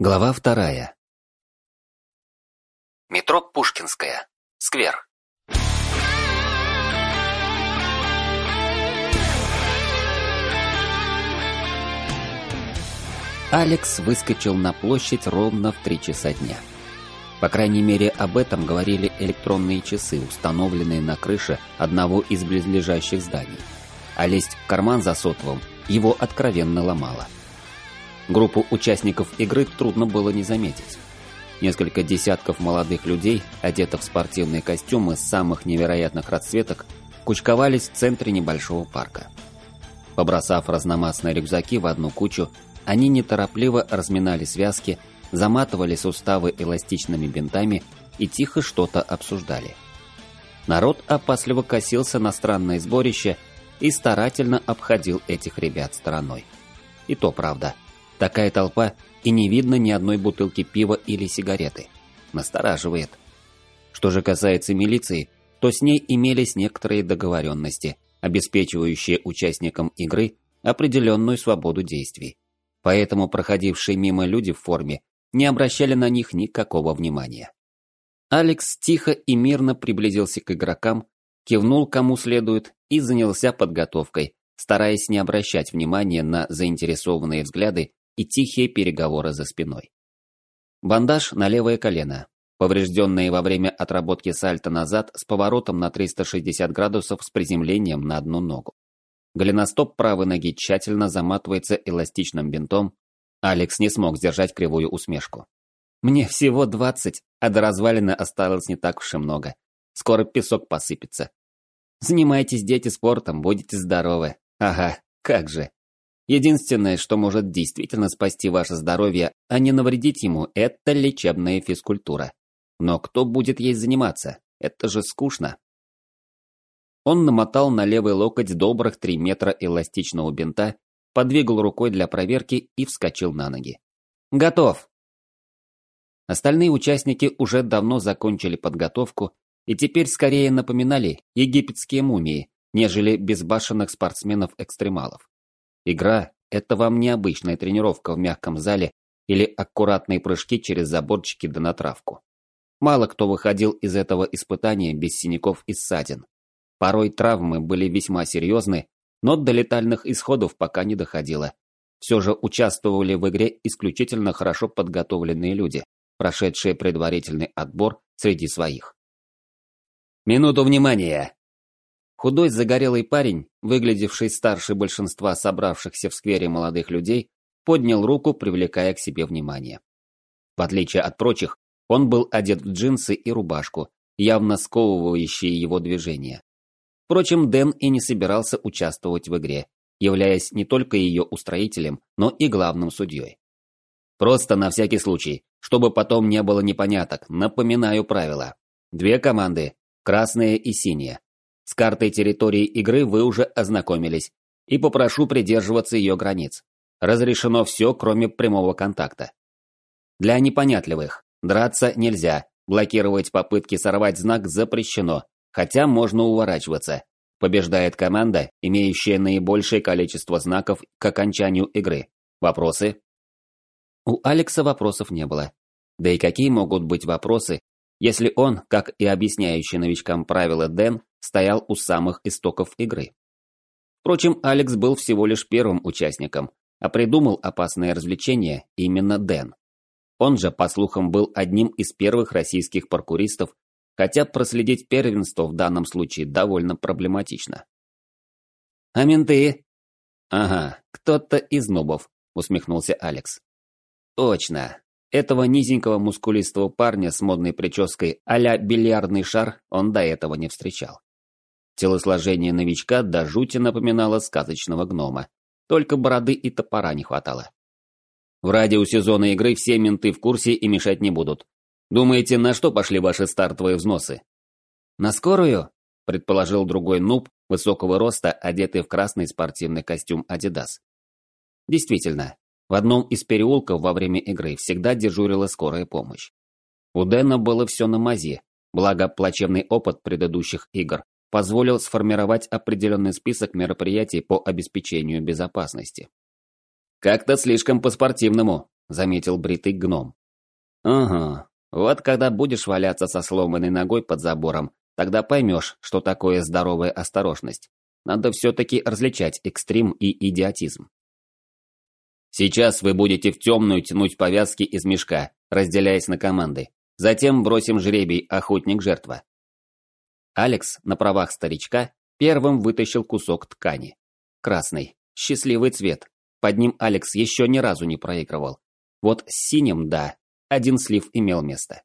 Глава вторая. Метро Пушкинская. Сквер. Алекс выскочил на площадь ровно в три часа дня. По крайней мере, об этом говорили электронные часы, установленные на крыше одного из близлежащих зданий. А лезть в карман за сотовым его откровенно ломало. Группу участников игры трудно было не заметить. Несколько десятков молодых людей, одетых в спортивные костюмы самых невероятных расцветок, кучковались в центре небольшого парка. Побросав разномастные рюкзаки в одну кучу, они неторопливо разминали связки, заматывали суставы эластичными бинтами и тихо что-то обсуждали. Народ опасливо косился на странное сборище и старательно обходил этих ребят стороной. И то правда – Такая толпа, и не видно ни одной бутылки пива или сигареты. Настораживает. Что же касается милиции, то с ней имелись некоторые договоренности, обеспечивающие участникам игры определенную свободу действий. Поэтому проходившие мимо люди в форме не обращали на них никакого внимания. Алекс тихо и мирно приблизился к игрокам, кивнул кому следует и занялся подготовкой, стараясь не обращать внимания на заинтересованные взгляды и тихие переговоры за спиной. Бандаж на левое колено, поврежденные во время отработки сальто назад с поворотом на 360 градусов с приземлением на одну ногу. Голеностоп правой ноги тщательно заматывается эластичным бинтом. Алекс не смог сдержать кривую усмешку. «Мне всего двадцать, а до развалины осталось не так уж и много. Скоро песок посыпется. Занимайтесь, дети, спортом, будете здоровы. Ага, как же. Единственное, что может действительно спасти ваше здоровье, а не навредить ему, это лечебная физкультура. Но кто будет ей заниматься? Это же скучно. Он намотал на левый локоть добрых три метра эластичного бинта, подвигал рукой для проверки и вскочил на ноги. «Готов!» Остальные участники уже давно закончили подготовку и теперь скорее напоминали египетские мумии, нежели безбашенных спортсменов-экстремалов. Игра – это вам не обычная тренировка в мягком зале или аккуратные прыжки через заборчики да на травку. Мало кто выходил из этого испытания без синяков и ссадин. Порой травмы были весьма серьезны, но до летальных исходов пока не доходило. Все же участвовали в игре исключительно хорошо подготовленные люди, прошедшие предварительный отбор среди своих. «Минуту внимания!» Худой загорелый парень, выглядевший старше большинства собравшихся в сквере молодых людей, поднял руку, привлекая к себе внимание. В отличие от прочих, он был одет в джинсы и рубашку, явно сковывающие его движения. Впрочем, Дэн и не собирался участвовать в игре, являясь не только ее устроителем, но и главным судьей. Просто на всякий случай, чтобы потом не было непоняток, напоминаю правила. Две команды, красная и синяя. С картой территории игры вы уже ознакомились, и попрошу придерживаться ее границ. Разрешено все, кроме прямого контакта. Для непонятливых. Драться нельзя, блокировать попытки сорвать знак запрещено, хотя можно уворачиваться. Побеждает команда, имеющая наибольшее количество знаков к окончанию игры. Вопросы? У Алекса вопросов не было. Да и какие могут быть вопросы, если он, как и объясняющий новичкам правила Дэн, стоял у самых истоков игры. Впрочем, Алекс был всего лишь первым участником, а придумал опасное развлечение именно Дэн. Он же, по слухам, был одним из первых российских паркуристов, хотя проследить первенство в данном случае довольно проблематично. «А менты?» «Ага, кто-то из нубов», — усмехнулся Алекс. «Точно. Этого низенького мускулистого парня с модной прической а-ля бильярдный шар он до этого не встречал. Телосложение новичка до жути напоминало сказочного гнома. Только бороды и топора не хватало. В радиусе зоны игры все менты в курсе и мешать не будут. Думаете, на что пошли ваши стартовые взносы? На скорую? Предположил другой нуб высокого роста, одетый в красный спортивный костюм Adidas. Действительно, в одном из переулков во время игры всегда дежурила скорая помощь. У Дэна было все на мази, благо плачевный опыт предыдущих игр позволил сформировать определенный список мероприятий по обеспечению безопасности. «Как-то слишком по-спортивному», заметил бритый гном. «Ага, вот когда будешь валяться со сломанной ногой под забором, тогда поймешь, что такое здоровая осторожность. Надо все-таки различать экстрим и идиотизм. Сейчас вы будете в темную тянуть повязки из мешка, разделяясь на команды. Затем бросим жребий охотник-жертва. Алекс на правах старичка первым вытащил кусок ткани. Красный, счастливый цвет. Под ним Алекс еще ни разу не проигрывал. Вот с синим, да, один слив имел место.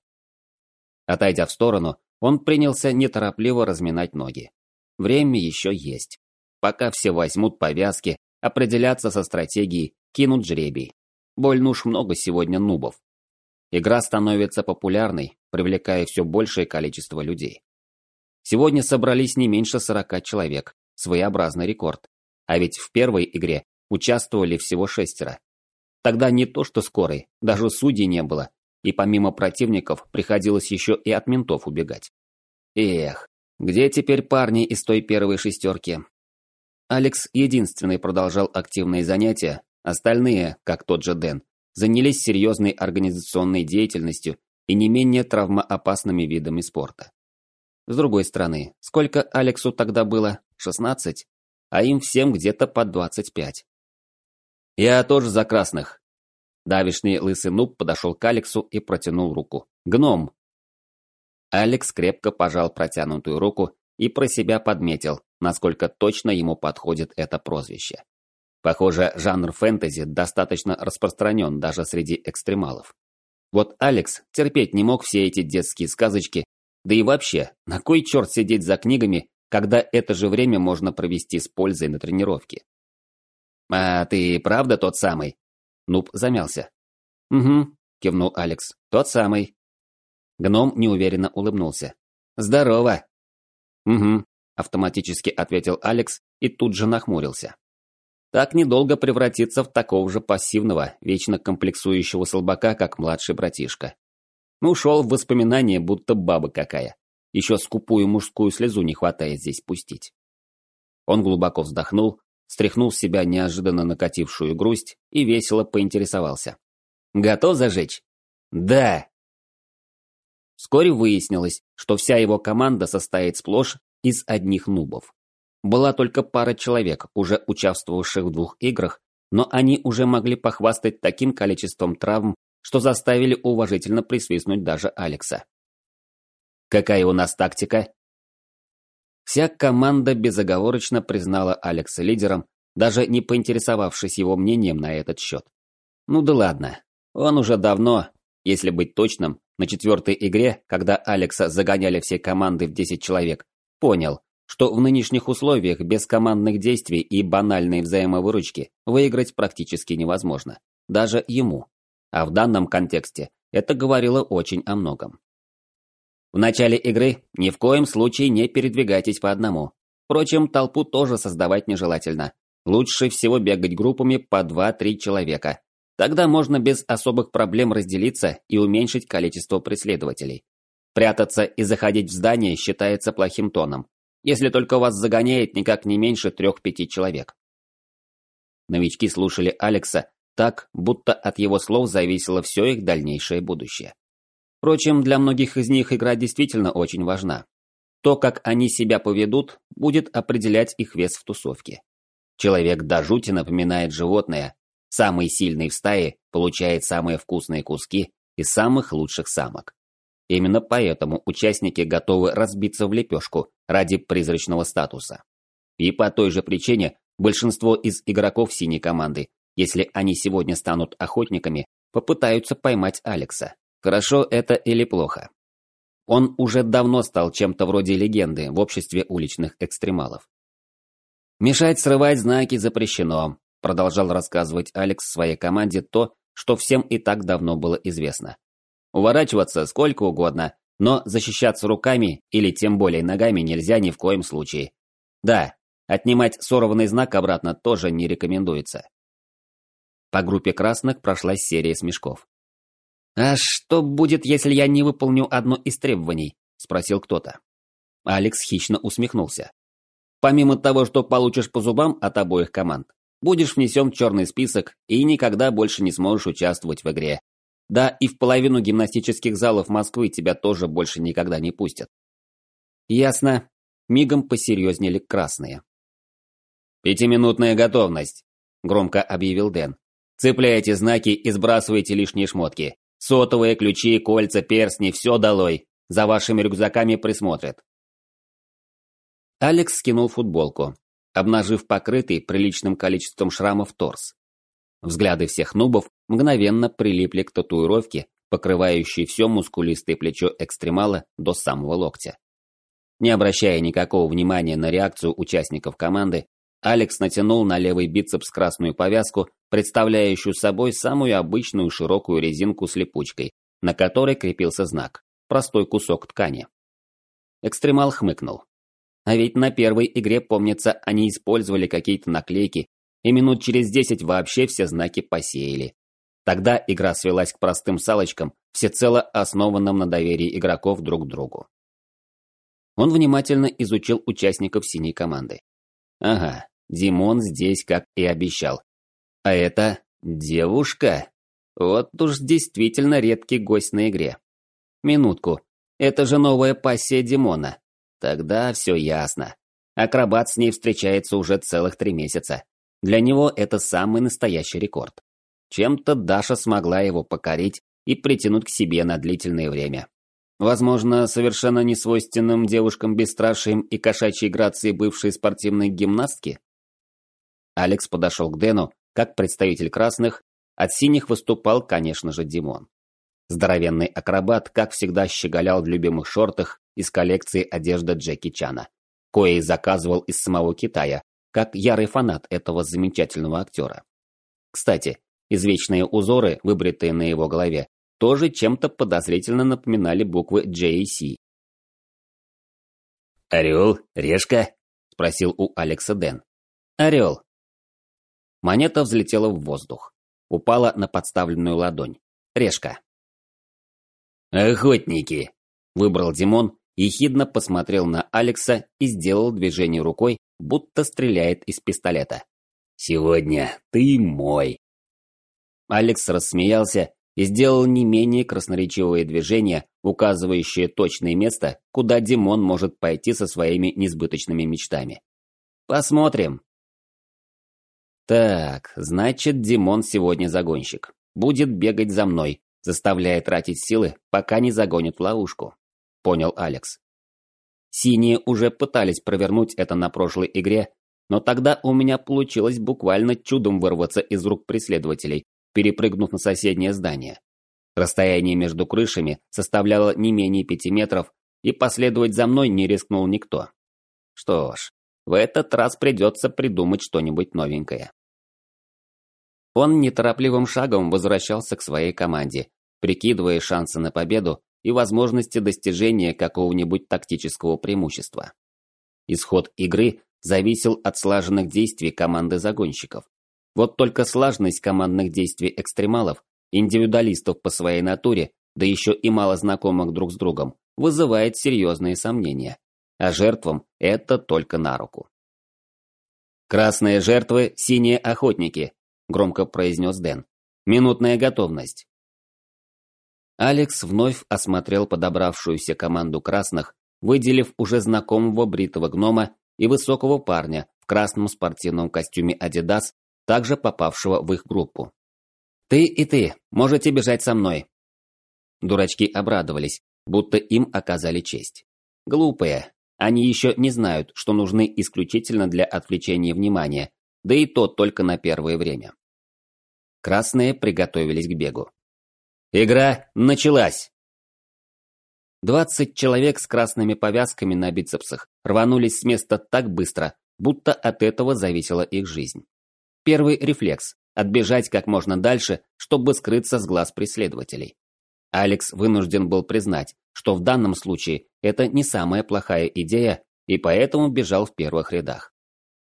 Отойдя в сторону, он принялся неторопливо разминать ноги. Время еще есть. Пока все возьмут повязки, определятся со стратегией, кинут жребий. Больно уж много сегодня нубов. Игра становится популярной, привлекая все большее количество людей. Сегодня собрались не меньше 40 человек, своеобразный рекорд. А ведь в первой игре участвовали всего шестеро. Тогда не то что скорой, даже судей не было, и помимо противников приходилось еще и от ментов убегать. Эх, где теперь парни из той первой шестерки? Алекс единственный продолжал активные занятия, остальные, как тот же Дэн, занялись серьезной организационной деятельностью и не менее травмоопасными видами спорта. С другой стороны, сколько Алексу тогда было? 16? А им всем где-то по 25. «Я тоже за красных». Давишний лысый нуб подошел к Алексу и протянул руку. «Гном!» Алекс крепко пожал протянутую руку и про себя подметил, насколько точно ему подходит это прозвище. Похоже, жанр фэнтези достаточно распространен даже среди экстремалов. Вот Алекс терпеть не мог все эти детские сказочки, да и вообще, на кой черт сидеть за книгами, когда это же время можно провести с пользой на тренировке? «А ты правда тот самый?» Нуб замялся. «Угу», – кивнул Алекс, – «тот самый». Гном неуверенно улыбнулся. «Здорово!» «Угу», – автоматически ответил Алекс и тут же нахмурился. Так недолго превратиться в такого же пассивного, вечно комплексующего слабака, как младший братишка. Ушел в воспоминания, будто баба какая. Еще скупую мужскую слезу не хватает здесь пустить. Он глубоко вздохнул, стряхнул с себя неожиданно накатившую грусть и весело поинтересовался. «Готов зажечь?» «Да!» Вскоре выяснилось, что вся его команда состоит сплошь из одних нубов. Была только пара человек, уже участвовавших в двух играх, но они уже могли похвастать таким количеством травм, что заставили уважительно присвистнуть даже Алекса. «Какая у нас тактика?» Вся команда безоговорочно признала Алекса лидером, даже не поинтересовавшись его мнением на этот счет. Ну да ладно, он уже давно, если быть точным, на четвертой игре, когда Алекса загоняли все команды в 10 человек, понял, что в нынешних условиях без командных действий и банальной взаимовыручки выиграть практически невозможно. Даже ему. А в данном контексте это говорило очень о многом. В начале игры ни в коем случае не передвигайтесь по одному. Впрочем, толпу тоже создавать нежелательно. Лучше всего бегать группами по 2-3 человека, Тогда можно без особых проблем разделиться и уменьшить количество преследователей. Прятаться и заходить в здание считается плохим тоном, если только вас загоняет никак не меньше трех-пяти человек. Новички слушали Алекса так, будто от его слов зависело все их дальнейшее будущее. Впрочем, для многих из них игра действительно очень важна. То, как они себя поведут, будет определять их вес в тусовке. Человек до жути напоминает животное, Самый сильный в стае получает самые вкусные куски из самых лучших самок. Именно поэтому участники готовы разбиться в лепешку ради призрачного статуса. И по той же причине большинство из игроков синей команды, если они сегодня станут охотниками, попытаются поймать Алекса. Хорошо это или плохо? Он уже давно стал чем-то вроде легенды в обществе уличных экстремалов. Мешать срывать знаки запрещено, Продолжал рассказывать Алекс своей команде то, что всем и так давно было известно. Уворачиваться сколько угодно, но защищаться руками или тем более ногами нельзя ни в коем случае. Да, отнимать сорванный знак обратно тоже не рекомендуется. По группе красных прошла серия смешков. «А что будет, если я не выполню одно из требований?» – спросил кто-то. Алекс хищно усмехнулся. «Помимо того, что получишь по зубам от обоих команд, будешь внесен в черный список и никогда больше не сможешь участвовать в игре. Да, и в половину гимнастических залов Москвы тебя тоже больше никогда не пустят. Ясно. Мигом посерьезнели красные. «Пятиминутная готовность», – громко объявил Дэн. «Цепляйте знаки и сбрасывайте лишние шмотки. Сотовые, ключи, кольца, перстни – все долой. За вашими рюкзаками присмотрят». Алекс скинул футболку, обнажив покрытый приличным количеством шрамов торс. Взгляды всех нубов мгновенно прилипли к татуировке, покрывающей все мускулистое плечо экстремала до самого локтя. Не обращая никакого внимания на реакцию участников команды, Алекс натянул на левый бицепс красную повязку, представляющую собой самую обычную широкую резинку с липучкой, на которой крепился знак – простой кусок ткани. Экстремал хмыкнул. А ведь на первой игре, помнится, они использовали какие-то наклейки, и минут через десять вообще все знаки посеяли. Тогда игра свелась к простым салочкам, всецело основанным на доверии игроков друг к другу. Он внимательно изучил участников синей команды. Ага, Димон здесь, как и обещал. А это девушка? Вот уж действительно редкий гость на игре. Минутку, это же новая пассия Димона. Тогда все ясно. Акробат с ней встречается уже целых три месяца. Для него это самый настоящий рекорд. Чем-то Даша смогла его покорить и притянуть к себе на длительное время. Возможно, совершенно несвойственным девушкам бесстрашием и кошачьей грацией бывшей спортивной гимнастки? Алекс подошел к Дэну, как представитель красных, от синих выступал, конечно же, Димон. Здоровенный акробат, как всегда, щеголял в любимых шортах из коллекции одежды Джеки Чана, коей заказывал из самого Китая, как ярый фанат этого замечательного актера. Кстати, извечные узоры, выбритые на его голове, тоже чем-то подозрительно напоминали буквы J и C. «Орел? Решка?» – спросил у Алекса Дэн. «Орел». Монета взлетела в воздух. Упала на подставленную ладонь. Решка. «Охотники!» – выбрал Димон, ехидно посмотрел на Алекса и сделал движение рукой, будто стреляет из пистолета. «Сегодня ты мой!» Алекс рассмеялся и сделал не менее красноречивые движения, указывающие точное место, куда Димон может пойти со своими несбыточными мечтами. Посмотрим. Так, значит, Димон сегодня загонщик. Будет бегать за мной, заставляя тратить силы, пока не загонит в ловушку. Понял Алекс. Синие уже пытались провернуть это на прошлой игре, но тогда у меня получилось буквально чудом вырваться из рук преследователей, перепрыгнув на соседнее здание. Расстояние между крышами составляло не менее пяти метров, и последовать за мной не рискнул никто. Что ж, в этот раз придется придумать что-нибудь новенькое. Он неторопливым шагом возвращался к своей команде, прикидывая шансы на победу и возможности достижения какого-нибудь тактического преимущества. Исход игры зависел от слаженных действий команды загонщиков. Вот только слаженность командных действий экстремалов, индивидуалистов по своей натуре, да еще и мало знакомых друг с другом, вызывает серьезные сомнения. А жертвам это только на руку. «Красные жертвы – синие охотники», – громко произнес Дэн. «Минутная готовность». Алекс вновь осмотрел подобравшуюся команду красных, выделив уже знакомого бритого гнома и высокого парня в красном спортивном костюме Adidas, также попавшего в их группу. «Ты и ты, можете бежать со мной!» Дурачки обрадовались, будто им оказали честь. Глупые, они еще не знают, что нужны исключительно для отвлечения внимания, да и то только на первое время. Красные приготовились к бегу. Игра началась! Двадцать человек с красными повязками на бицепсах рванулись с места так быстро, будто от этого зависела их жизнь. Первый рефлекс – отбежать как можно дальше, чтобы скрыться с глаз преследователей. Алекс вынужден был признать, что в данном случае это не самая плохая идея, и поэтому бежал в первых рядах.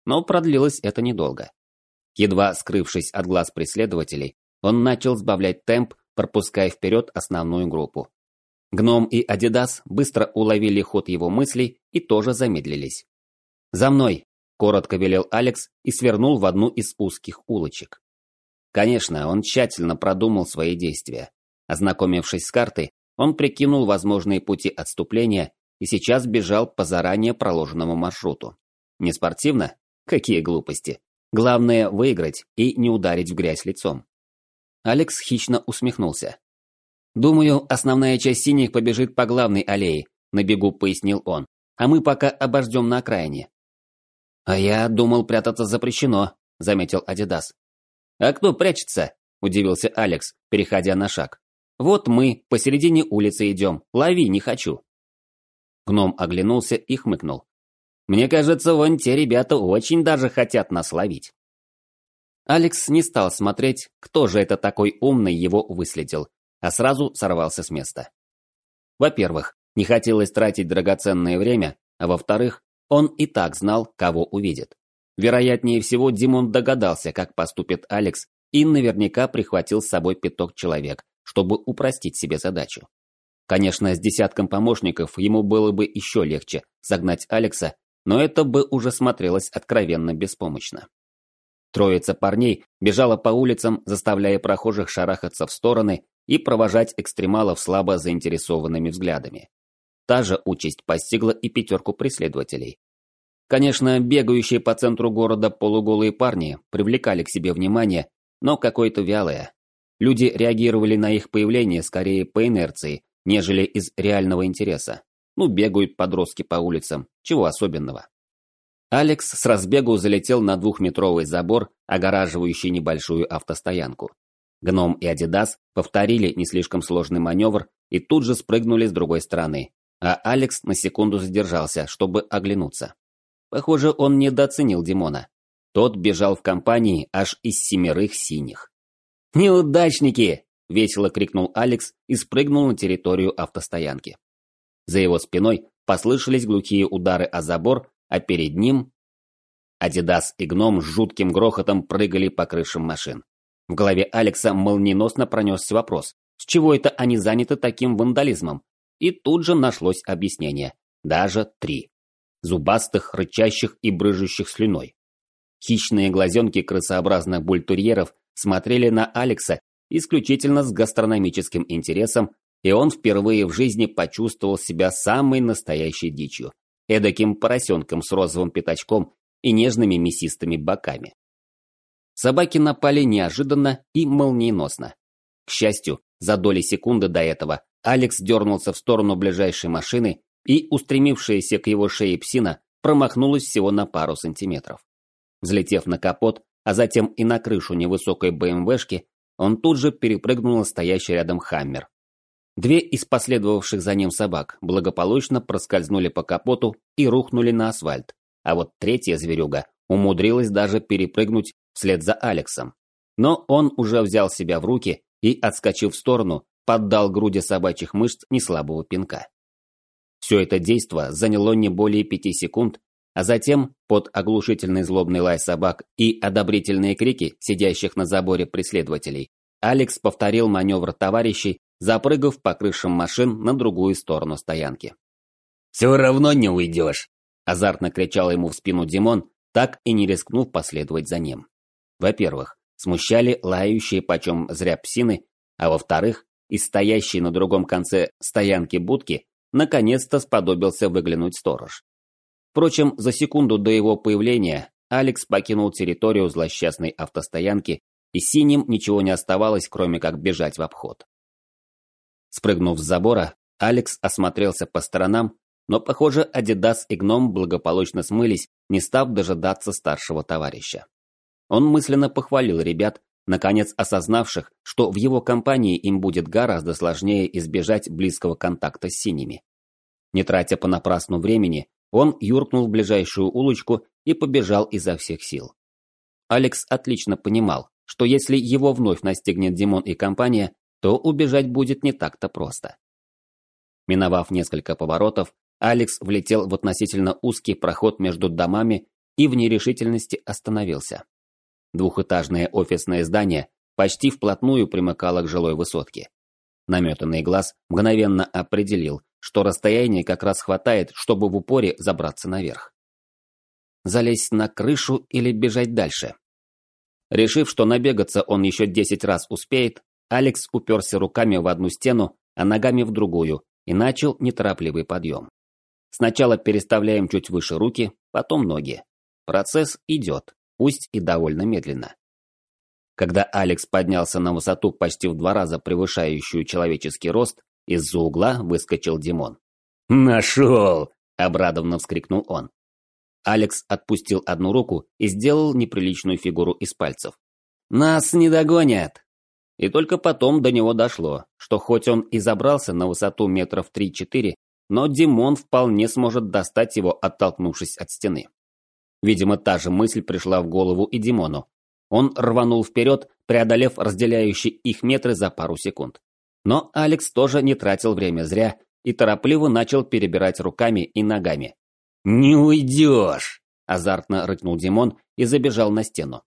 Но продлилось это недолго. Едва скрывшись от глаз преследователей, он начал сбавлять темп пропуская вперед основную группу. Гном и Адидас быстро уловили ход его мыслей и тоже замедлились. «За мной!» – коротко велел Алекс и свернул в одну из узких улочек. Конечно, он тщательно продумал свои действия. Ознакомившись с картой, он прикинул возможные пути отступления и сейчас бежал по заранее проложенному маршруту. Не спортивно? Какие глупости. Главное – выиграть и не ударить в грязь лицом. Алекс хищно усмехнулся. «Думаю, основная часть синих побежит по главной аллее», – на бегу пояснил он. «А мы пока обождем на окраине». «А я думал, прятаться запрещено», – заметил Адидас. «А кто прячется?» – удивился Алекс, переходя на шаг. «Вот мы посередине улицы идем. Лови, не хочу». Гном оглянулся и хмыкнул. «Мне кажется, вон те ребята очень даже хотят нас ловить». Алекс не стал смотреть, кто же это такой умный его выследил, а сразу сорвался с места. Во-первых, не хотелось тратить драгоценное время, а во-вторых, он и так знал, кого увидит. Вероятнее всего, Димон догадался, как поступит Алекс, и наверняка прихватил с собой пяток человек, чтобы упростить себе задачу. Конечно, с десятком помощников ему было бы еще легче загнать Алекса, но это бы уже смотрелось откровенно беспомощно. Троица парней бежала по улицам, заставляя прохожих шарахаться в стороны и провожать экстремалов слабо заинтересованными взглядами. Та же участь постигла и пятерку преследователей. Конечно, бегающие по центру города полуголые парни привлекали к себе внимание, но какое-то вялое. Люди реагировали на их появление скорее по инерции, нежели из реального интереса. Ну, бегают подростки по улицам, чего особенного. Алекс с разбегу залетел на двухметровый забор, огораживающий небольшую автостоянку. Гном и Адидас повторили не слишком сложный маневр и тут же спрыгнули с другой стороны, а Алекс на секунду задержался, чтобы оглянуться. Похоже, он недооценил Димона. Тот бежал в компании аж из семерых синих. «Неудачники!» – весело крикнул Алекс и спрыгнул на территорию автостоянки. За его спиной послышались глухие удары о забор, а перед ним Адидас и Гном с жутким грохотом прыгали по крышам машин. В голове Алекса молниеносно пронесся вопрос, с чего это они заняты таким вандализмом? И тут же нашлось объяснение. Даже три. Зубастых, рычащих и брыжущих слюной. Хищные глазенки крысообразных бультерьеров смотрели на Алекса исключительно с гастрономическим интересом, и он впервые в жизни почувствовал себя самой настоящей дичью, эдаким поросенком с розовым пятачком и нежными мясистыми боками. Собаки напали неожиданно и молниеносно. К счастью, за доли секунды до этого Алекс дернулся в сторону ближайшей машины, и устремившаяся к его шее псина промахнулась всего на пару сантиметров. Взлетев на капот, а затем и на крышу невысокой БМВшки, он тут же перепрыгнул на стоящий рядом Хаммер. Две из последовавших за ним собак благополучно проскользнули по капоту и рухнули на асфальт, а вот третья зверюга умудрилась даже перепрыгнуть вслед за Алексом. Но он уже взял себя в руки и, отскочив в сторону, поддал груди собачьих мышц неслабого пинка. Все это действо заняло не более пяти секунд, а затем, под оглушительный злобный лай собак и одобрительные крики сидящих на заборе преследователей, Алекс повторил маневр товарищей, запрыгав по крышам машин на другую сторону стоянки. «Все равно не уйдешь!» – азартно кричал ему в спину Димон, так и не рискнув последовать за ним. Во-первых, смущали лающие почем зря псины, а во-вторых, из стоящей на другом конце стоянки будки наконец-то сподобился выглянуть сторож. Впрочем, за секунду до его появления Алекс покинул территорию злосчастной автостоянки, и синим ничего не оставалось, кроме как бежать в обход. Спрыгнув с забора, Алекс осмотрелся по сторонам, но, похоже, Адидас и Гном благополучно смылись, не став дожидаться старшего товарища. Он мысленно похвалил ребят, наконец осознавших, что в его компании им будет гораздо сложнее избежать близкого контакта с синими. Не тратя понапрасну времени, он юркнул в ближайшую улочку и побежал изо всех сил. Алекс отлично понимал, что если его вновь настигнет Димон и компания, то убежать будет не так-то просто. Миновав несколько поворотов, Алекс влетел в относительно узкий проход между домами и в нерешительности остановился. Двухэтажное офисное здание почти вплотную примыкало к жилой высотке. Наметанный глаз мгновенно определил, что расстояние как раз хватает, чтобы в упоре забраться наверх. залезть на крышу или бежать дальше. Решив, что набегаться он еще десять раз успеет, Алекс уперся руками в одну стену, а ногами в другую, и начал неторопливый подъем. Сначала переставляем чуть выше руки, потом ноги. Процесс идет, пусть и довольно медленно. Когда Алекс поднялся на высоту почти в два раза превышающую человеческий рост, из-за угла выскочил Димон. «Нашел!» – обрадованно вскрикнул он. Алекс отпустил одну руку и сделал неприличную фигуру из пальцев. «Нас не догонят!» И только потом до него дошло, что хоть он и забрался на высоту метров 3-4, но Димон вполне сможет достать его, оттолкнувшись от стены. Видимо, та же мысль пришла в голову и Димону. Он рванул вперед, преодолев разделяющие их метры за пару секунд. Но Алекс тоже не тратил время зря и торопливо начал перебирать руками и ногами. «Не уйдешь!» – азартно рыкнул Димон и забежал на стену.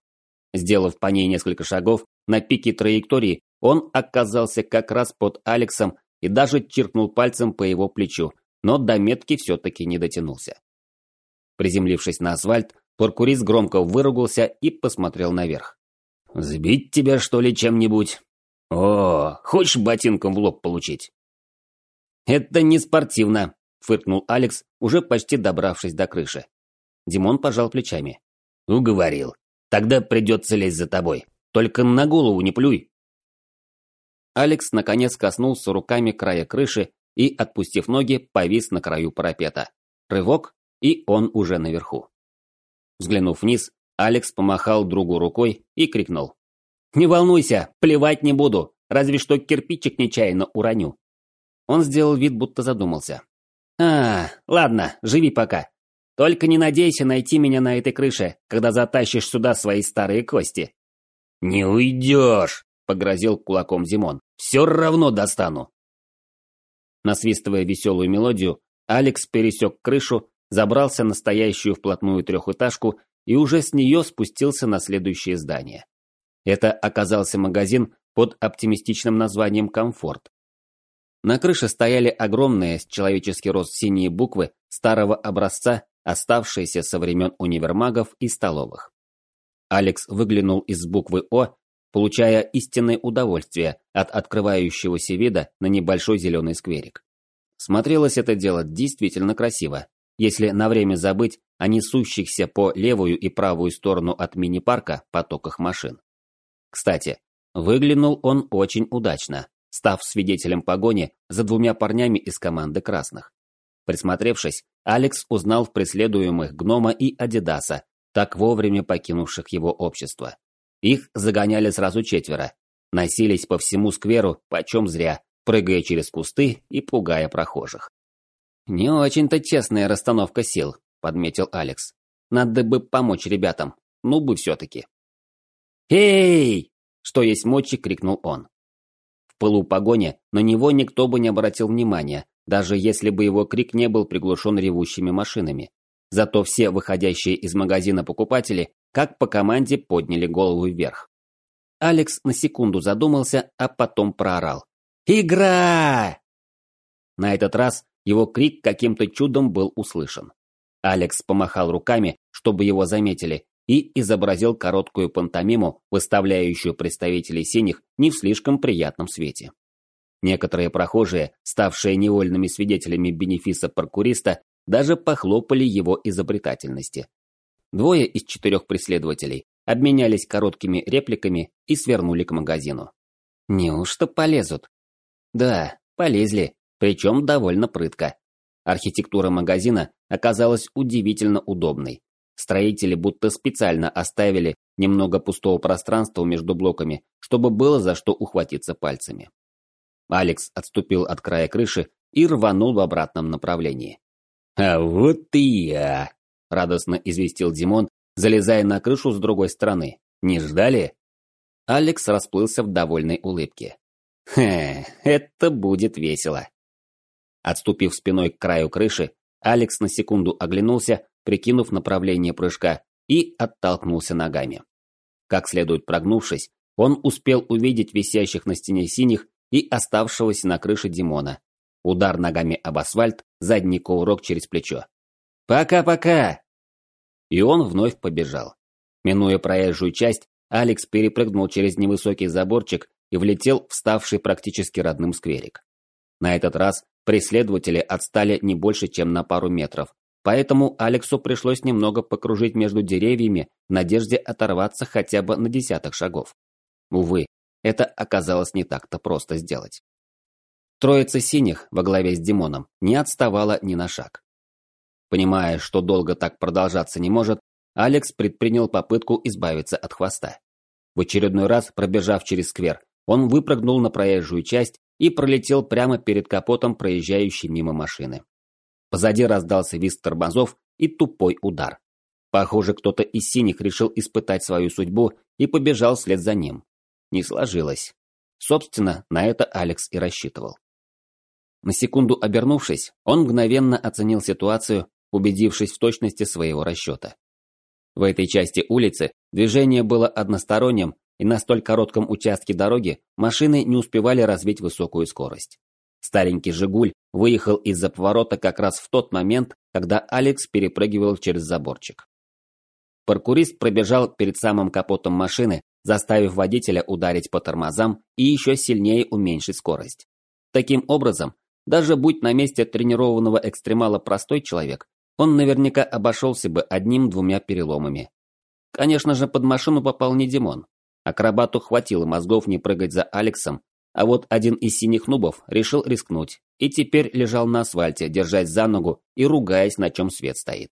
Сделав по ней несколько шагов, на пике траектории он оказался как раз под Алексом и даже чиркнул пальцем по его плечу, но до метки все-таки не дотянулся. Приземлившись на асфальт, Поркурист громко выругался и посмотрел наверх. «Сбить тебя, что ли, чем-нибудь? О, хочешь ботинком в лоб получить?» «Это не спортивно», – фыркнул Алекс, уже почти добравшись до крыши. Димон пожал плечами. «Уговорил. Тогда придется лезть за тобой. Только на голову не плюй». Алекс наконец коснулся руками края крыши и, отпустив ноги, повис на краю парапета. Рывок, и он уже наверху. Взглянув вниз, Алекс помахал другу рукой и крикнул. «Не волнуйся, плевать не буду, разве что кирпичик нечаянно уроню». Он сделал вид, будто задумался. «А, ладно, живи пока. Только не надейся найти меня на этой крыше, когда затащишь сюда свои старые кости». «Не уйдешь!» – погрозил кулаком Зимон. «Все равно достану!» Насвистывая веселую мелодию, Алекс пересек крышу, забрался на стоящую вплотную трехэтажку и уже с нее спустился на следующее здание. Это оказался магазин под оптимистичным названием «Комфорт». На крыше стояли огромные с человеческий рост синие буквы старого образца, оставшиеся со времен универмагов и столовых. Алекс выглянул из буквы «О», получая истинное удовольствие от открывающегося вида на небольшой зеленый скверик. Смотрелось это дело действительно красиво, если на время забыть о несущихся по левую и правую сторону от мини-парка потоках машин. Кстати, выглянул он очень удачно, став свидетелем погони за двумя парнями из команды красных. Присмотревшись, Алекс узнал в преследуемых Гнома и Адидаса, так вовремя покинувших его общество. Их загоняли сразу четверо, носились по всему скверу, почем зря, прыгая через кусты и пугая прохожих. «Не очень-то честная расстановка сил», – подметил Алекс. «Надо бы помочь ребятам. Ну бы все-таки». «Эй!» – что есть мочи, крикнул он. В пылу погони на него никто бы не обратил внимания, даже если бы его крик не был приглушен ревущими машинами. Зато все выходящие из магазина покупатели, как по команде, подняли голову вверх. Алекс на секунду задумался, а потом проорал. «Игра!» На этот раз его крик каким-то чудом был услышан. Алекс помахал руками, чтобы его заметили, и изобразил короткую пантомиму, выставляющую представителей синих не в слишком приятном свете. Некоторые прохожие, ставшие невольными свидетелями бенефиса паркуриста, даже похлопали его изобретательности. Двое из четырех преследователей обменялись короткими репликами и свернули к магазину. Неужто полезут? Да, полезли, причем довольно прытко. Архитектура магазина оказалась удивительно удобной. Строители будто специально оставили немного пустого пространства между блоками, чтобы было за что ухватиться пальцами. Алекс отступил от края крыши и рванул в обратном направлении. «А вот и я!» – радостно известил Димон, залезая на крышу с другой стороны. «Не ждали?» Алекс расплылся в довольной улыбке. «Хе, это будет весело!» Отступив спиной к краю крыши, Алекс на секунду оглянулся, прикинув направление прыжка, и оттолкнулся ногами. Как следует прогнувшись, он успел увидеть висящих на стене синих и оставшегося на крыше Димона. Удар ногами об асфальт, задний кувырок через плечо. «Пока-пока!» и он вновь побежал. Минуя проезжую часть, Алекс перепрыгнул через невысокий заборчик и влетел в ставший практически родным скверик. На этот раз преследователи отстали не больше, чем на пару метров, поэтому Алексу пришлось немного покружить между деревьями в надежде оторваться хотя бы на десяток шагов. Увы, это оказалось не так-то просто сделать. Троица синих во главе с Димоном не отставала ни на шаг. Понимая, что долго так продолжаться не может, Алекс предпринял попытку избавиться от хвоста. В очередной раз, пробежав через сквер, он выпрыгнул на проезжую часть и пролетел прямо перед капотом проезжающей мимо машины. Позади раздался визг тормозов и тупой удар. Похоже, кто-то из синих решил испытать свою судьбу и побежал вслед за ним. Не сложилось. Собственно, на это Алекс и рассчитывал. На секунду обернувшись, он мгновенно оценил ситуацию, убедившись в точности своего расчета. В этой части улицы движение было односторонним и на столь коротком участке дороги машины не успевали развить высокую скорость. Старенький «Жигуль» выехал из-за поворота как раз в тот момент, когда Алекс перепрыгивал через заборчик. Паркурист пробежал перед самым капотом машины, заставив водителя ударить по тормозам и еще сильнее уменьшить скорость. Таким образом, даже будь на месте тренированного экстремала простой человек, он наверняка обошелся бы одним-двумя переломами. Конечно же, под машину попал не Димон, Акробату хватило мозгов не прыгать за Алексом, а вот один из синих нубов решил рискнуть и теперь лежал на асфальте, держась за ногу и ругаясь, на чем свет стоит.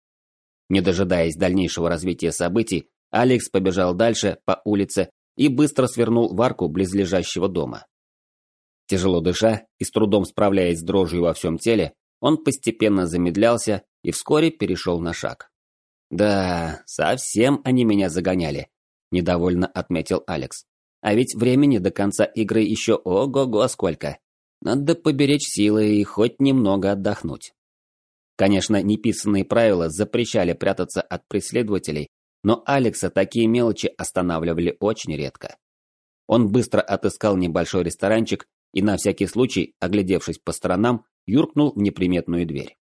Не дожидаясь дальнейшего развития событий, Алекс побежал дальше по улице и быстро свернул в арку близлежащего дома. Тяжело дыша и с трудом справляясь с дрожью во всем теле, он постепенно замедлялся и вскоре перешел на шаг. Да, совсем они меня загоняли. – недовольно отметил Алекс. «А ведь времени до конца игры еще ого-го сколько. Надо поберечь силы и хоть немного отдохнуть». Конечно, неписанные правила запрещали прятаться от преследователей, но Алекса такие мелочи останавливали очень редко. Он быстро отыскал небольшой ресторанчик и на всякий случай, оглядевшись по сторонам, юркнул в неприметную дверь.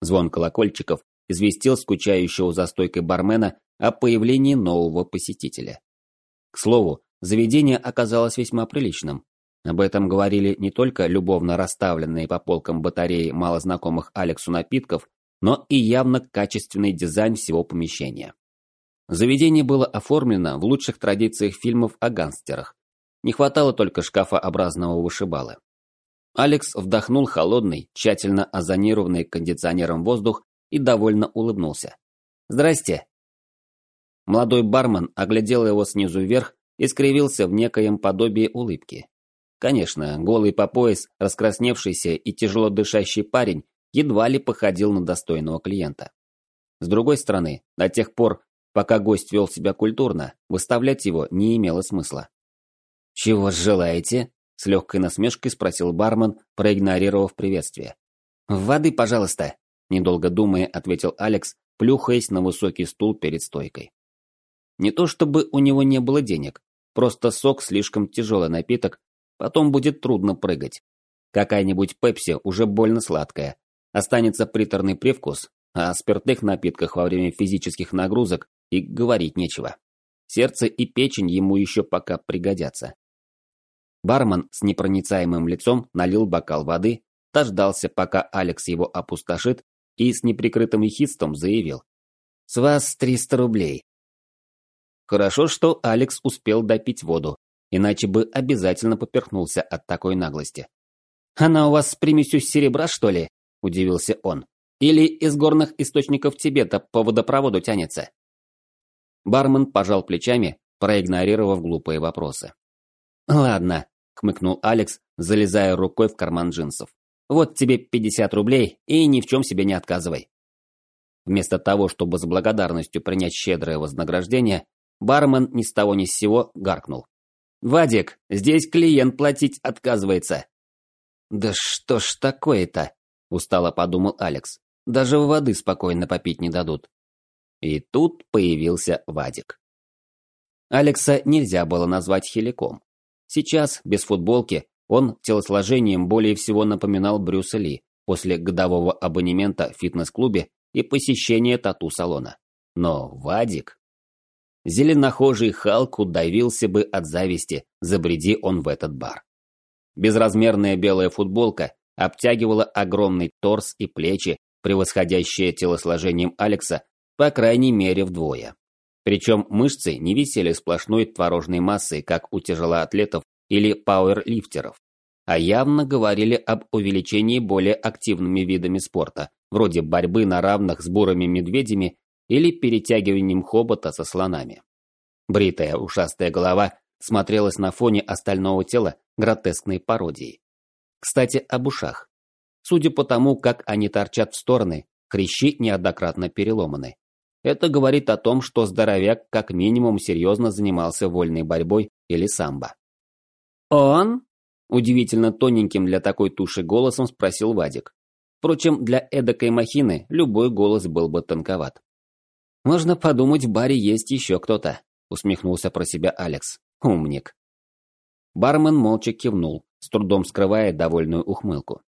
Звон колокольчиков известил скучающего за стойкой бармена о появлении нового посетителя. К слову, заведение оказалось весьма приличным. Об этом говорили не только любовно расставленные по полкам батареи малознакомых Алексу напитков, но и явно качественный дизайн всего помещения. Заведение было оформлено в лучших традициях фильмов о гангстерах. Не хватало только шкафообразного вышибалы. Алекс вдохнул холодный, тщательно озонированный кондиционером воздух и довольно улыбнулся. «Здрасте!» Молодой бармен оглядел его снизу вверх и скривился в некоем подобии улыбки. Конечно, голый по пояс, раскрасневшийся и тяжело дышащий парень едва ли походил на достойного клиента. С другой стороны, до тех пор, пока гость вел себя культурно, выставлять его не имело смысла. «Чего желаете?» – с легкой насмешкой спросил бармен, проигнорировав приветствие. «Воды, пожалуйста», – недолго думая, ответил Алекс, плюхаясь на высокий стул перед стойкой. Не то чтобы у него не было денег, просто сок слишком тяжелый напиток, потом будет трудно прыгать. Какая-нибудь пепси уже больно сладкая. Останется приторный привкус, а о спиртных напитках во время физических нагрузок и говорить нечего. Сердце и печень ему еще пока пригодятся. Бармен с непроницаемым лицом налил бокал воды, дождался, пока Алекс его опустошит, и с неприкрытым ехидством заявил. «С вас 300 рублей. Хорошо, что Алекс успел допить воду, иначе бы обязательно поперхнулся от такой наглости. «Она у вас с примесью серебра, что ли?» – удивился он. «Или из горных источников Тибета по водопроводу тянется?» Бармен пожал плечами, проигнорировав глупые вопросы. «Ладно», – хмыкнул Алекс, залезая рукой в карман джинсов. «Вот тебе 50 рублей и ни в чем себе не отказывай». Вместо того, чтобы с благодарностью принять щедрое вознаграждение, Бармен ни с того ни с сего гаркнул. «Вадик, здесь клиент платить отказывается». «Да что ж такое-то?» – устало подумал Алекс. «Даже воды спокойно попить не дадут». И тут появился Вадик. Алекса нельзя было назвать хиликом. Сейчас, без футболки, он телосложением более всего напоминал Брюса Ли после годового абонемента в фитнес-клубе и посещения тату-салона. Но Вадик... Зеленохожий Халк удавился бы от зависти, забреди он в этот бар. Безразмерная белая футболка обтягивала огромный торс и плечи, превосходящие телосложением Алекса, по крайней мере вдвое. Причем мышцы не висели сплошной творожной массой, как у тяжелоатлетов или пауэрлифтеров, а явно говорили об увеличении более активными видами спорта, вроде борьбы на равных с бурыми медведями или перетягиванием хобота со слонами. Бритая ушастая голова смотрелась на фоне остального тела гротескной пародией. Кстати, об ушах. Судя по тому, как они торчат в стороны, хрящи неоднократно переломаны. Это говорит о том, что здоровяк как минимум серьезно занимался вольной борьбой или самбо. «Он?» – удивительно тоненьким для такой туши голосом спросил Вадик. Впрочем, для эдакой махины любой голос был бы тонковат. «Можно подумать, в баре есть еще кто-то», – усмехнулся про себя Алекс. «Умник». Бармен молча кивнул, с трудом скрывая довольную ухмылку.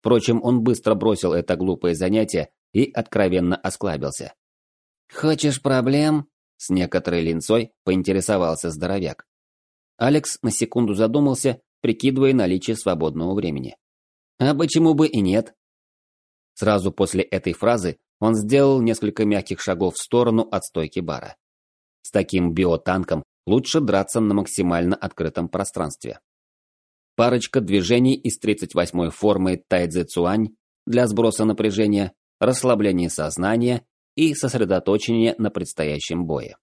Впрочем, он быстро бросил это глупое занятие и откровенно осклабился. «Хочешь проблем?» – с некоторой линцой поинтересовался здоровяк. Алекс на секунду задумался, прикидывая наличие свободного времени. «А почему бы и нет?» Сразу после этой фразы он сделал несколько мягких шагов в сторону от стойки бара. С таким биотанком лучше драться на максимально открытом пространстве. Парочка движений из 38-й формы Тайцзи Цуань для сброса напряжения, расслабления сознания и сосредоточения на предстоящем бое.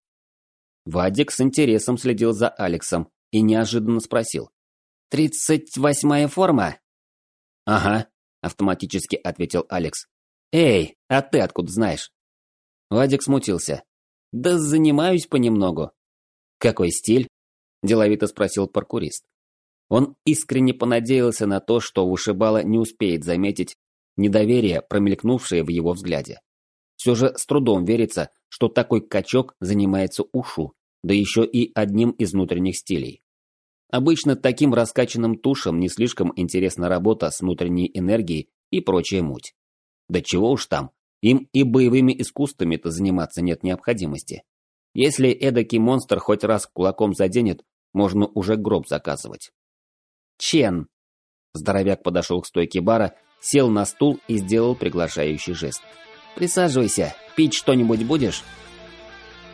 Вадик с интересом следил за Алексом и неожиданно спросил. «Тридцать восьмая форма?» «Ага», – автоматически ответил Алекс. «Эй, а ты откуда знаешь?» Вадик смутился. «Да занимаюсь понемногу». «Какой стиль?» – деловито спросил паркурист. Он искренне понадеялся на то, что вышибала не успеет заметить недоверие, промелькнувшее в его взгляде. Все же с трудом верится, что такой качок занимается ушу, да еще и одним из внутренних стилей. Обычно таким раскачанным тушам не слишком интересна работа с внутренней энергией и прочая муть. Да чего уж там, им и боевыми искусствами-то заниматься нет необходимости. Если эдакий монстр хоть раз кулаком заденет, можно уже гроб заказывать. Чен. Здоровяк подошел к стойке бара, сел на стул и сделал приглашающий жест. «Присаживайся. Пить что-нибудь будешь?»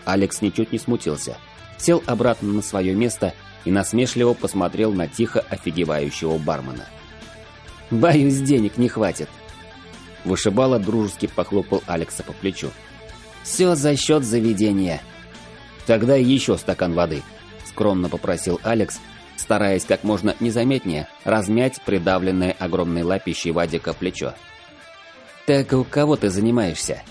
Алекс ничуть не смутился. Сел обратно на свое место и насмешливо посмотрел на тихо офигевающего бармена. «Боюсь, денег не хватит». Вышибала дружески похлопал Алекса по плечу. «Все за счет заведения». «Тогда еще стакан воды», — скромно попросил Алекс, стараясь как можно незаметнее размять придавленное огромной лапищей Вадика плечо. «Так у кого ты занимаешься?»